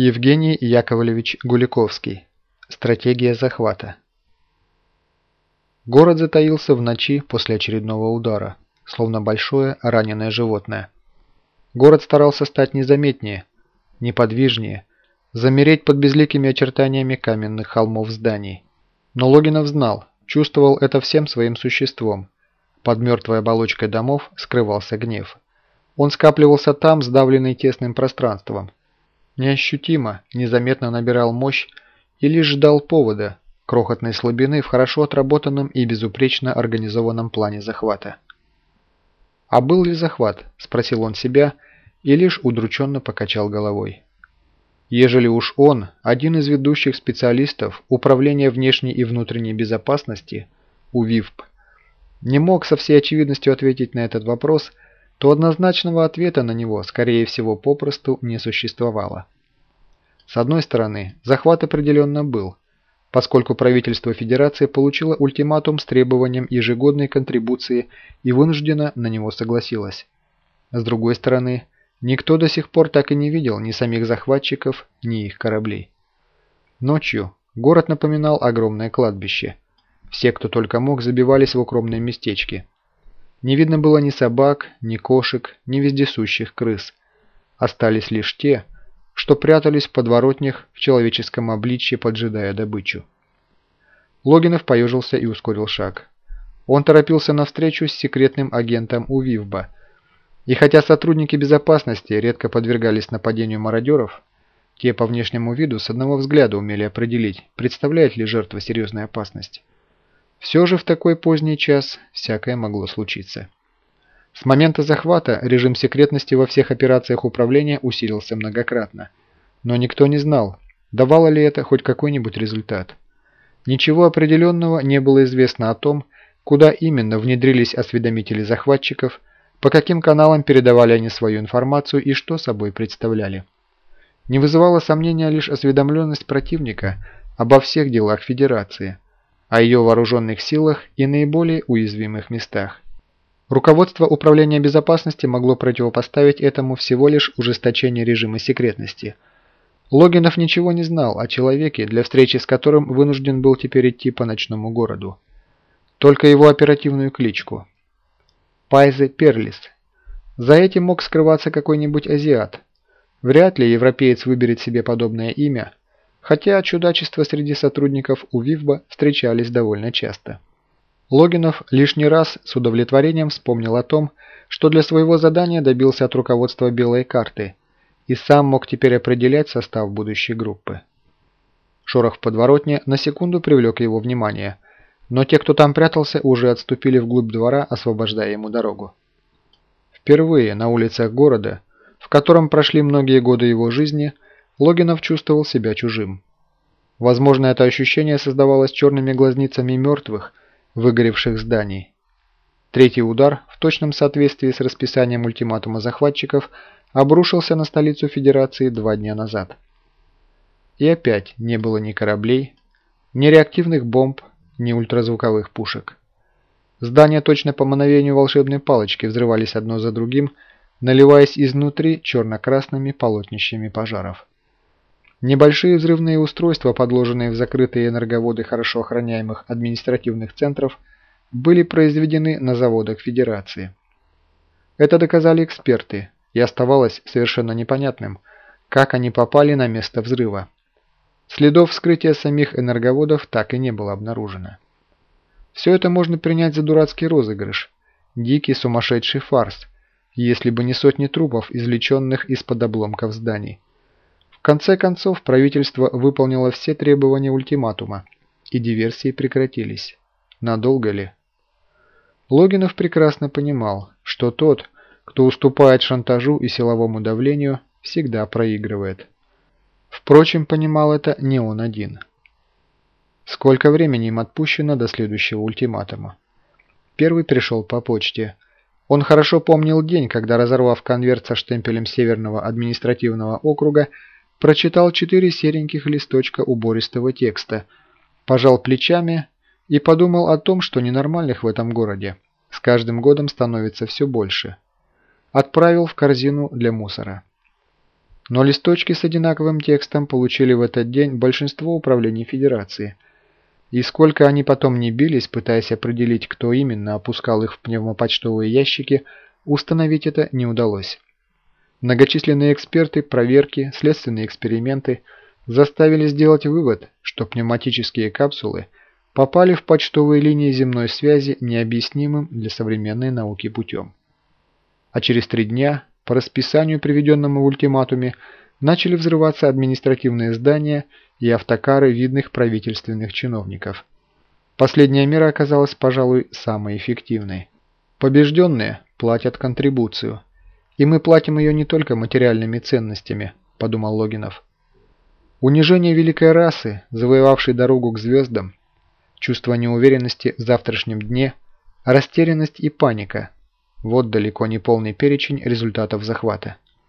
Евгений Яковлевич Гуликовский. Стратегия захвата. Город затаился в ночи после очередного удара, словно большое раненое животное. Город старался стать незаметнее, неподвижнее, замереть под безликими очертаниями каменных холмов зданий. Но Логинов знал, чувствовал это всем своим существом. Под мертвой оболочкой домов скрывался гнев. Он скапливался там, сдавленный тесным пространством, неощутимо, незаметно набирал мощь и лишь ждал повода, крохотной слабины в хорошо отработанном и безупречно организованном плане захвата. «А был ли захват?» – спросил он себя и лишь удрученно покачал головой. Ежели уж он, один из ведущих специалистов Управления внешней и внутренней безопасности, УВИВП, не мог со всей очевидностью ответить на этот вопрос – то однозначного ответа на него, скорее всего, попросту не существовало. С одной стороны, захват определенно был, поскольку правительство Федерации получило ультиматум с требованием ежегодной контрибуции и вынужденно на него согласилось. С другой стороны, никто до сих пор так и не видел ни самих захватчиков, ни их кораблей. Ночью город напоминал огромное кладбище. Все, кто только мог, забивались в укромные местечки – не видно было ни собак, ни кошек, ни вездесущих крыс. Остались лишь те, что прятались в подворотнях в человеческом обличье, поджидая добычу. Логинов поежился и ускорил шаг. Он торопился навстречу с секретным агентом УВИВБа. И хотя сотрудники безопасности редко подвергались нападению мародеров, те по внешнему виду с одного взгляда умели определить, представляет ли жертва серьезной опасность. Все же в такой поздний час всякое могло случиться. С момента захвата режим секретности во всех операциях управления усилился многократно. Но никто не знал, давало ли это хоть какой-нибудь результат. Ничего определенного не было известно о том, куда именно внедрились осведомители захватчиков, по каким каналам передавали они свою информацию и что собой представляли. Не вызывало сомнения лишь осведомленность противника обо всех делах Федерации – о ее вооруженных силах и наиболее уязвимых местах. Руководство Управления безопасности могло противопоставить этому всего лишь ужесточение режима секретности. Логинов ничего не знал о человеке, для встречи с которым вынужден был теперь идти по ночному городу. Только его оперативную кличку. Пайзе Перлис. За этим мог скрываться какой-нибудь азиат. Вряд ли европеец выберет себе подобное имя – хотя чудачества среди сотрудников УВИВБа встречались довольно часто. Логинов лишний раз с удовлетворением вспомнил о том, что для своего задания добился от руководства белой карты и сам мог теперь определять состав будущей группы. Шорох в подворотне на секунду привлек его внимание, но те, кто там прятался, уже отступили вглубь двора, освобождая ему дорогу. Впервые на улицах города, в котором прошли многие годы его жизни, Логинов чувствовал себя чужим. Возможно, это ощущение создавалось черными глазницами мертвых, выгоревших зданий. Третий удар, в точном соответствии с расписанием ультиматума захватчиков, обрушился на столицу Федерации два дня назад. И опять не было ни кораблей, ни реактивных бомб, ни ультразвуковых пушек. Здания точно по мановению волшебной палочки взрывались одно за другим, наливаясь изнутри черно-красными полотнищами пожаров. Небольшие взрывные устройства, подложенные в закрытые энерговоды хорошо охраняемых административных центров, были произведены на заводах Федерации. Это доказали эксперты, и оставалось совершенно непонятным, как они попали на место взрыва. Следов вскрытия самих энерговодов так и не было обнаружено. Все это можно принять за дурацкий розыгрыш, дикий сумасшедший фарс, если бы не сотни трупов, извлеченных из-под обломков зданий. В конце концов, правительство выполнило все требования ультиматума, и диверсии прекратились. Надолго ли? Логинов прекрасно понимал, что тот, кто уступает шантажу и силовому давлению, всегда проигрывает. Впрочем, понимал это не он один. Сколько времени им отпущено до следующего ультиматума? Первый пришел по почте. Он хорошо помнил день, когда, разорвав конверт со штемпелем Северного административного округа, прочитал четыре сереньких листочка убористого текста, пожал плечами и подумал о том, что ненормальных в этом городе с каждым годом становится все больше. Отправил в корзину для мусора. Но листочки с одинаковым текстом получили в этот день большинство управлений Федерации. И сколько они потом не бились, пытаясь определить, кто именно опускал их в пневмопочтовые ящики, установить это не удалось. Многочисленные эксперты, проверки, следственные эксперименты заставили сделать вывод, что пневматические капсулы попали в почтовые линии земной связи необъяснимым для современной науки путем. А через три дня по расписанию, приведенному в ультиматуме, начали взрываться административные здания и автокары видных правительственных чиновников. Последняя мера оказалась, пожалуй, самой эффективной. Побежденные платят контрибуцию. И мы платим ее не только материальными ценностями, подумал Логинов. Унижение великой расы, завоевавшей дорогу к звездам, чувство неуверенности в завтрашнем дне, растерянность и паника – вот далеко не полный перечень результатов захвата.